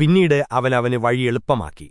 പിന്നീട് അവൻ അവന് വഴി എളുപ്പമാക്കി.